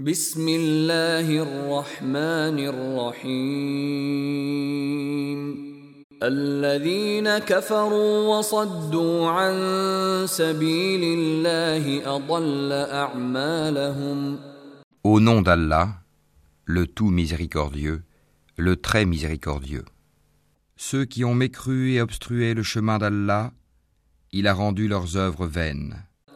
بسم الله الرحمن الرحيم الذين كفروا وصدوا عن سبيل الله أضل أعمالهم Au nom d'Allah, le tout miséricordieux, le très miséricordieux. Ceux qui ont mécru et obstrué le chemin d'Allah, il a rendu leurs œuvres vaines.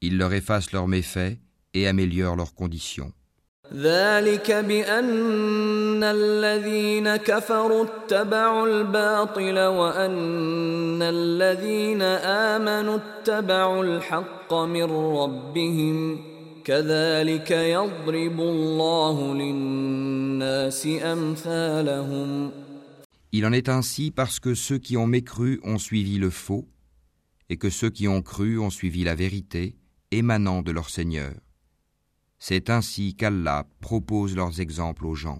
il leur efface leurs méfaits et améliore leurs conditions. ذلك بأن الذين كفروا اتبعوا الباطل وأن الذين آمنوا اتبعوا الحق من ربهم كذلك يضرب الله للناس أمثالهم Il en est ainsi parce que ceux qui ont mécru ont suivi le faux, et que ceux qui ont cru ont suivi la vérité émanant de leur Seigneur. C'est ainsi qu'Allah propose leurs exemples aux gens.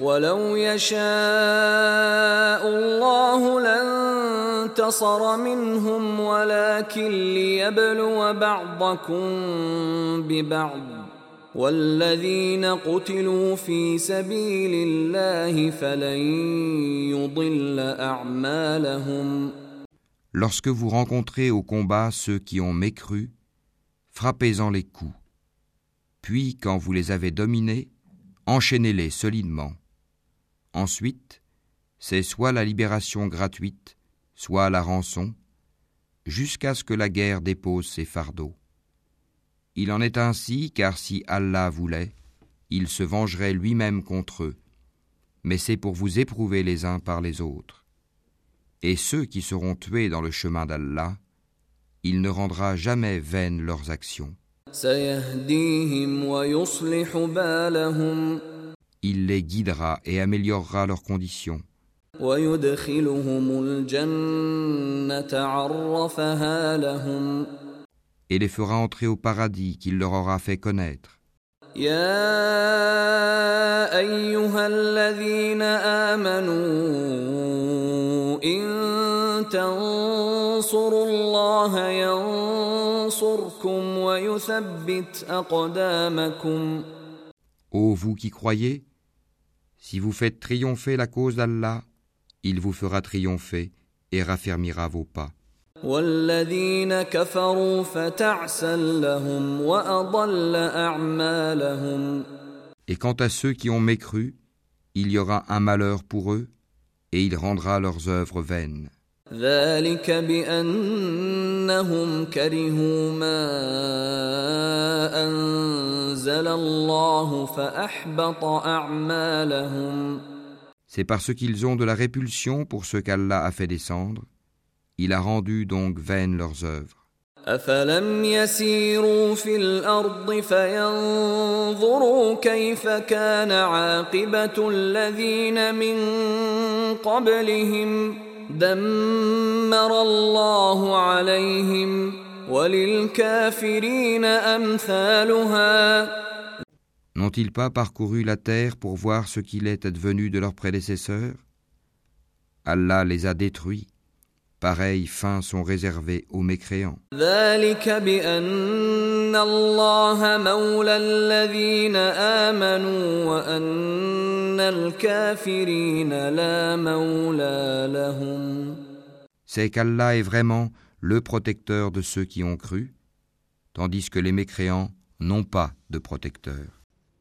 ولو يشاء الله لانتصر منهم ولكن ليبلو بعضكم ببعض والذين قتلوا في سبيل الله فلن يضل أعمالهم Lorsque vous rencontrez au combat ceux qui ont mécru, frappez-en les coups. Puis, quand vous les avez dominés, enchaînez-les solidement. Ensuite, c'est soit la libération gratuite, soit la rançon, jusqu'à ce que la guerre dépose ses fardeaux. Il en est ainsi car si Allah voulait, il se vengerait lui-même contre eux, mais c'est pour vous éprouver les uns par les autres. Et ceux qui seront tués dans le chemin d'Allah, il ne rendra jamais vaines leurs actions سيهديهم ويصلح بالهم Il les guidera et améliorera leurs conditions. ويدخلهم الجنة عرفها لهم et les fera entrer au paradis qu'il leur aura fait connaître. يا أيها الذين آمنوا إن تنصروا الله ينصركم ويثبت أقدامكم Ô vous qui croyez, si vous faites triompher la cause d'Allah, il vous fera triompher et raffermira vos pas. Et quant à ceux qui ont mécru, il y aura un malheur pour eux, et il rendra leurs œuvres vaines. ذلك بأنهم كرهوا ما أنزل الله فأحبط أعمالهم C'est parce qu'ils ont de la répulsion pour ce qu'Allah a fait descendre, il a rendu donc vaines leurs œuvres. أفلم يسيروا في الأرض فينظروا كيف كان عاقبة الذين من قبلهم دمر الله عليهم وللكافرين أمثالها N'ont-ils pas parcouru la terre pour voir ce qu'il est advenu de leurs prédécesseurs Allah les a détruits. Pareilles fins sont réservées aux mécréants. ذلك بأن الله مولى الذين آمنوا وأن الكافرين لا مولى لهم C'est qu'Allah est vraiment le protecteur de ceux qui ont cru, tandis que les mécréants n'ont pas de protecteur.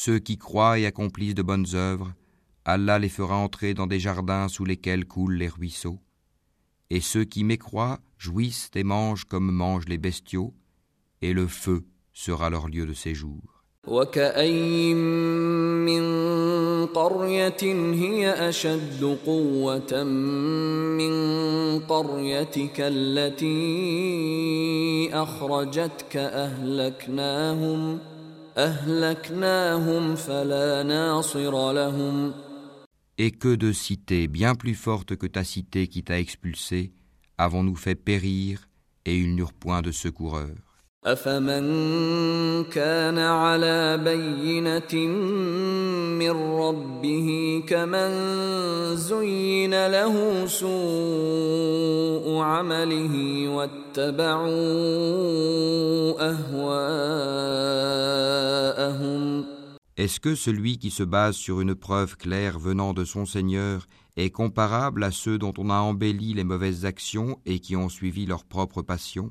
Ceux qui croient et accomplissent de bonnes œuvres, Allah les fera entrer dans des jardins sous lesquels coulent les ruisseaux. Et ceux qui mécroient jouissent et mangent comme mangent les bestiaux, et le feu sera leur lieu de séjour. Et que de cités bien plus fortes que ta cité qui t'a expulsé avons-nous fait périr et ils n'eurent point de secoureur. Est-ce que celui qui se base sur une preuve claire venant de son Seigneur est comparable à ceux dont on a embelli les mauvaises actions et qui ont suivi leur propre passion?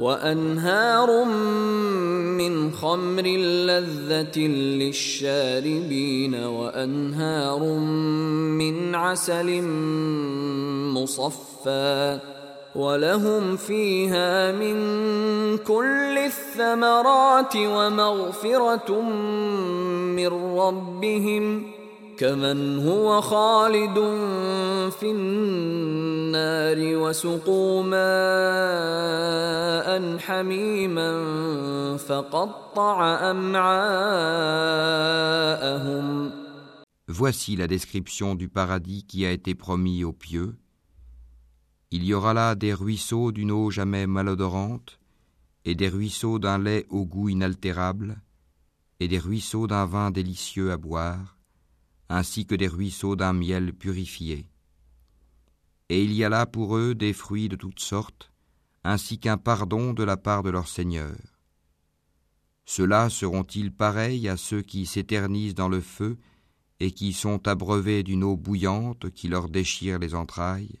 وأنهار من خمر لذة للشاربين وأنهار من عسل مصفّى ولهم فيها من كل الثمرات ومغفرة من ربهم كمن هو خالد في النار وسقوا ماء حميما فقطع أمعاءهم Voici la description du paradis qui a été promis aux pieux Il y aura là des ruisseaux d'une eau jamais malodorante, et des ruisseaux d'un lait au goût inaltérable, et des ruisseaux d'un vin délicieux à boire, ainsi que des ruisseaux d'un miel purifié. Et il y a là pour eux des fruits de toutes sortes, ainsi qu'un pardon de la part de leur Seigneur. Ceux-là seront-ils pareils à ceux qui s'éternisent dans le feu et qui sont abreuvés d'une eau bouillante qui leur déchire les entrailles?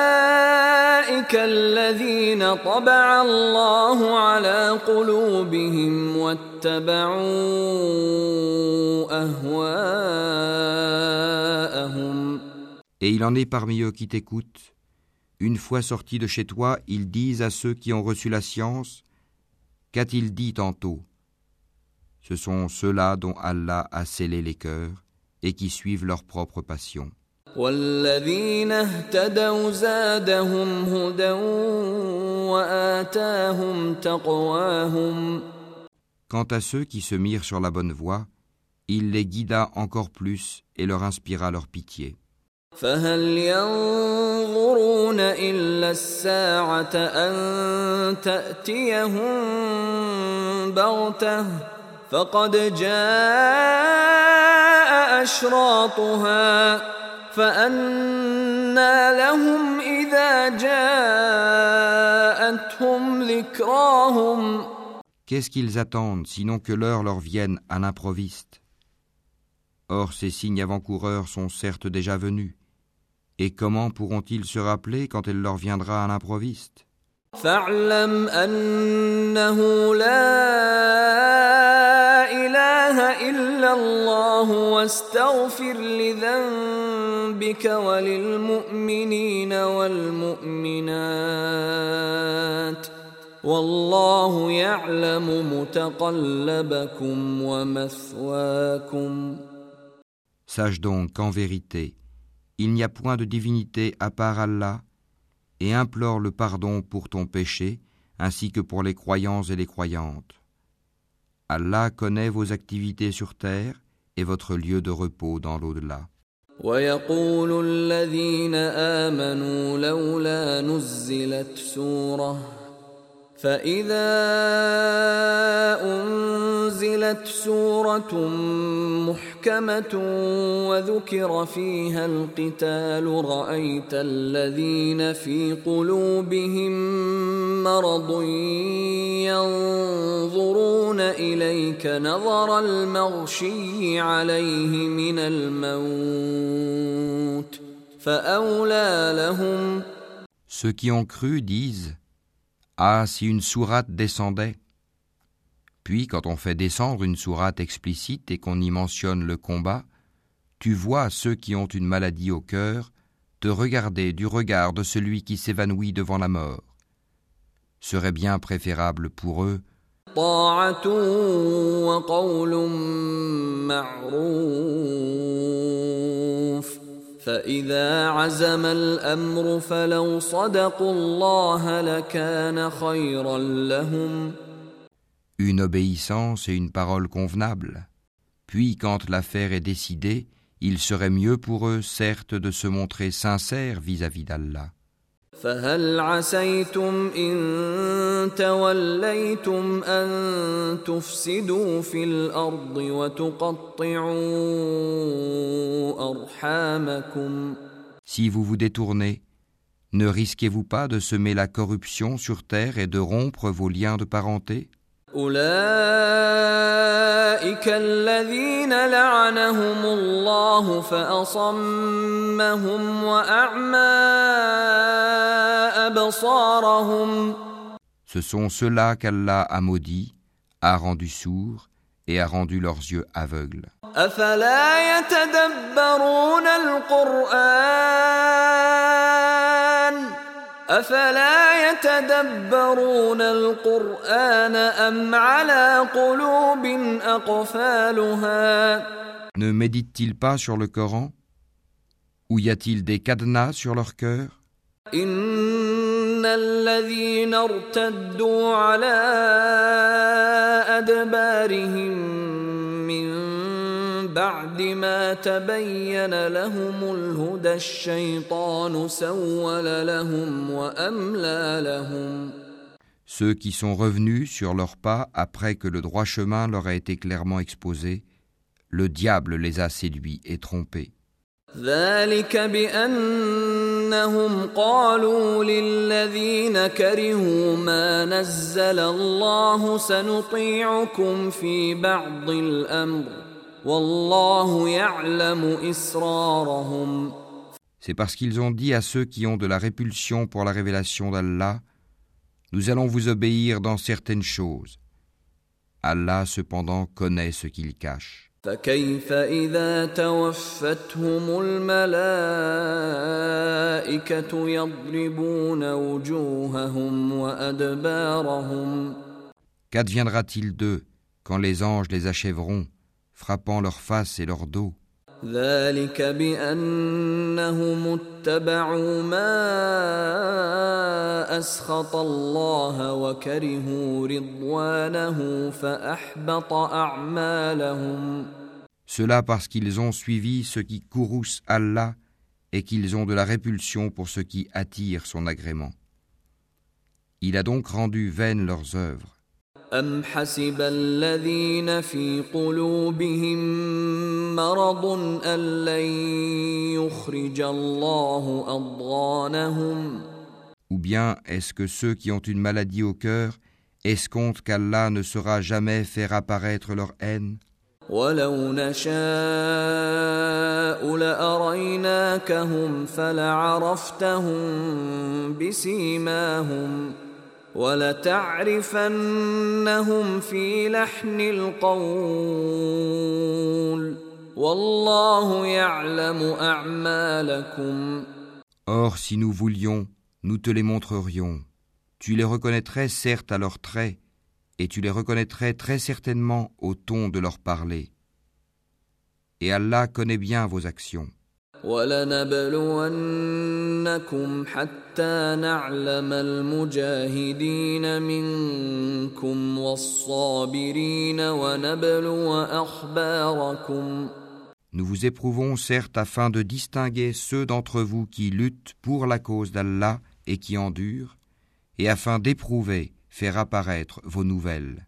اولئك الذين طبع الله على قلوبهم واتبعوا اهواءهم Et il en est parmi eux qui t'écoutent. Une fois sortis de chez toi, ils disent à ceux qui ont reçu la science, Qu'a-t-il dit tantôt Ce sont ceux-là dont Allah a scellé les cœurs et qui suivent leur propre passion. Quant à ceux qui se mirent sur la bonne voie, il les guida encore plus et leur inspira leur pitié. فهل ينظرون إلا الساعة أن تأتيهم بغتة فقد جاء أشراطها فأنى لهم إذا جاءتهم ذكراهم Qu'est-ce qu'ils attendent sinon que l'heure leur vienne à l'improviste Or ces signes avant-coureurs sont certes déjà venus. Et comment pourront-ils se rappeler quand elle leur viendra à l'improviste فاعلم أنه لا إله إلا الله واستغفر لذنبك وللمؤمنين والمؤمنات والله يعلم متقلبكم ومثواكم Sache donc qu'en vérité, il n'y a point de divinité à part Allah, et implore le pardon pour ton péché, ainsi que pour les croyants et les croyantes. Allah connaît vos activités sur terre et votre lieu de repos dans l'au-delà. ويقول الذين آمنوا لولا نزلت سورة فإذا أنزلت سورة محكمة وذكر فيها القتال رأيت الذين في قلوبهم مرض ينظرون إليك نظر المغشي عليه من الموت فأولى لهم. Ceux qui ont cru disent Ah, si une sourate descendait Puis, quand on fait descendre une sourate explicite et qu'on y mentionne le combat, tu vois ceux qui ont une maladie au cœur te regarder du regard de celui qui s'évanouit devant la mort. Serait bien préférable pour eux فإذا عزم الأمر فلو صدقوا الله لكان خيرا لهم une obéissance et une parole convenable. Puis, quand l'affaire est décidée, il serait mieux pour eux, certes, de se montrer sincères vis-à-vis d'Allah. فهل عسيتم إن توليتم أن تفسدوا في الأرض وتقطعوا أرحامكم Si vous vous détournez, ne risquez-vous pas de semer la corruption sur terre et de rompre vos liens de parenté أولئك الذين لعنهم الله فأصمهم وأعمى أبصارهم Ce sont ceux-là qu'Allah a maudits, a rendus sourds et a rendu leurs yeux aveugles. أفلا يتدبرون القرآن أفلا يتدبرون القرآن أم على قلوب أقفالها؟ Ne méditent-ils pas sur le Coran? Ou y a-t-il des cadenas sur leur cœur? إن الذين ارتدوا على أدبارهم من بعد ما تبين لهم الهدى الشيطان سول لهم وأملى لهم Ceux qui sont revenus sur leurs pas après que le droit chemin leur a été clairement exposé, le diable les a séduits et trompés. ذلك بأنهم قالوا للذين كرهوا ما نزل الله سنطيعكم في بعض الأمر والله يعلم إسرارهم C'est parce qu'ils ont dit à ceux qui ont de la répulsion pour la révélation d'Allah, nous allons vous obéir dans certaines choses. Allah cependant connaît ce qu'ils cachent. فكيف إذا توفتهم الملائكة يضربون وجوههم وأدبارهم Qu'adviendra-t-il d'eux quand les anges les achèveront, frappant leur face et leur dos ذلك بأنهم اتبعوا ما أسخط الله وكرهوا رضوانه فأحبط أعمالهم Cela parce qu'ils ont suivi ce qui courrouce Allah et qu'ils ont de la répulsion pour ce qui attire son agrément. Il a donc rendu vaines leurs œuvres. أم حسب الذين في قلوبهم مرض أن لن يخرج الله أضغانهم Ou bien est-ce que ceux qui ont une maladie au cœur escomptent qu'Allah ne saura jamais faire apparaître leur haine ولو نشاء لأريناكهم فلعرفتهم بسيماهم ولتعرفنهم في لحن القول والله يعلم أعمالكم Or, si nous voulions, nous te les montrerions. Tu les reconnaîtrais certes à leurs traits, et tu les reconnaîtrais très certainement au ton de leur parler. Et Allah connaît bien vos actions. Nous vous éprouvons certes afin de distinguer ceux d'entre vous qui luttent pour la cause d'Allah et qui endurent, et afin d'éprouver, faire apparaître vos nouvelles.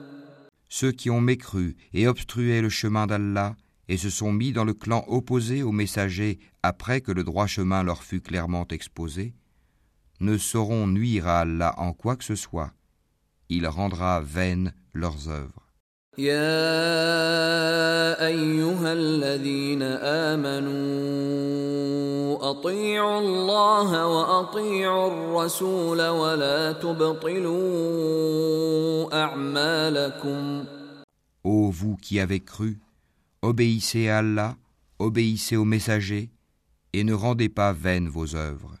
ceux qui ont mécru et obstrué le chemin d'Allah et se sont mis dans le clan opposé aux messagers après que le droit chemin leur fut clairement exposé, ne sauront nuire à Allah en quoi que ce soit. Il rendra vaines leurs œuvres. Ô vous qui avez cru, obéissez à Allah, obéissez aux messagers, et ne rendez pas vaines vos œuvres.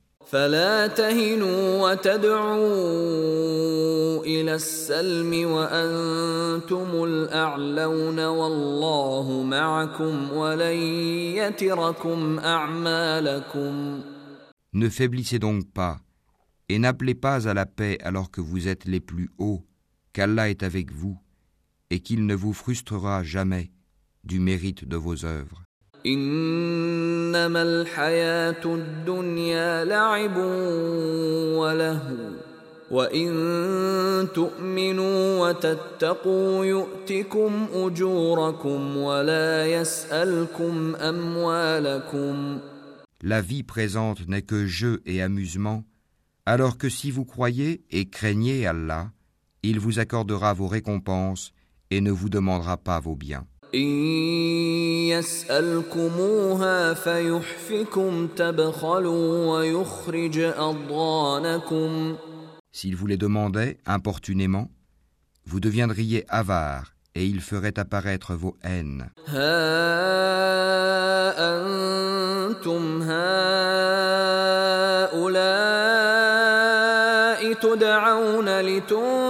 فلا تهنوا وتدعوا إلى السلم وأنتم الأعلون والله معكم ولن يتركم أعمالكم Ne faiblissez donc pas et n'appelez pas à la paix alors que vous êtes les plus hauts, qu'Allah est avec vous et qu'il ne vous frustrera jamais du mérite de vos œuvres. انما الحياه الدنيا لعب ولهو وان تؤمنوا وتتقوا يؤتكم اجوركم ولا يسالكم اموالكم La vie présente n'est que jeu et amusement, alors que si vous croyez et craignez Allah, il vous accordera vos récompenses et ne vous demandera pas vos biens. S'il vous les demandait importunément, vous deviendriez avare et il ferait apparaître vos haines. أنفقوا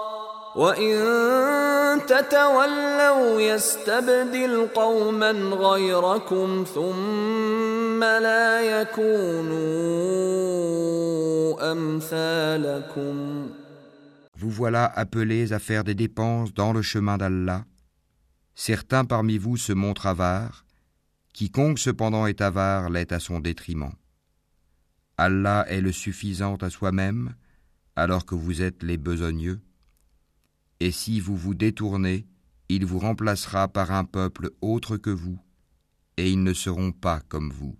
وإن تتولوا يستبدل قوما غيركم ثم لا يكونوا أمثالكم Vous voilà appelés à faire des dépenses dans le chemin d'Allah. Certains parmi vous se montrent avares. Quiconque cependant est avare l'est à son détriment. Allah est le suffisant à soi-même, alors que vous êtes les besogneux. Et si vous vous détournez, il vous remplacera par un peuple autre que vous, et ils ne seront pas comme vous.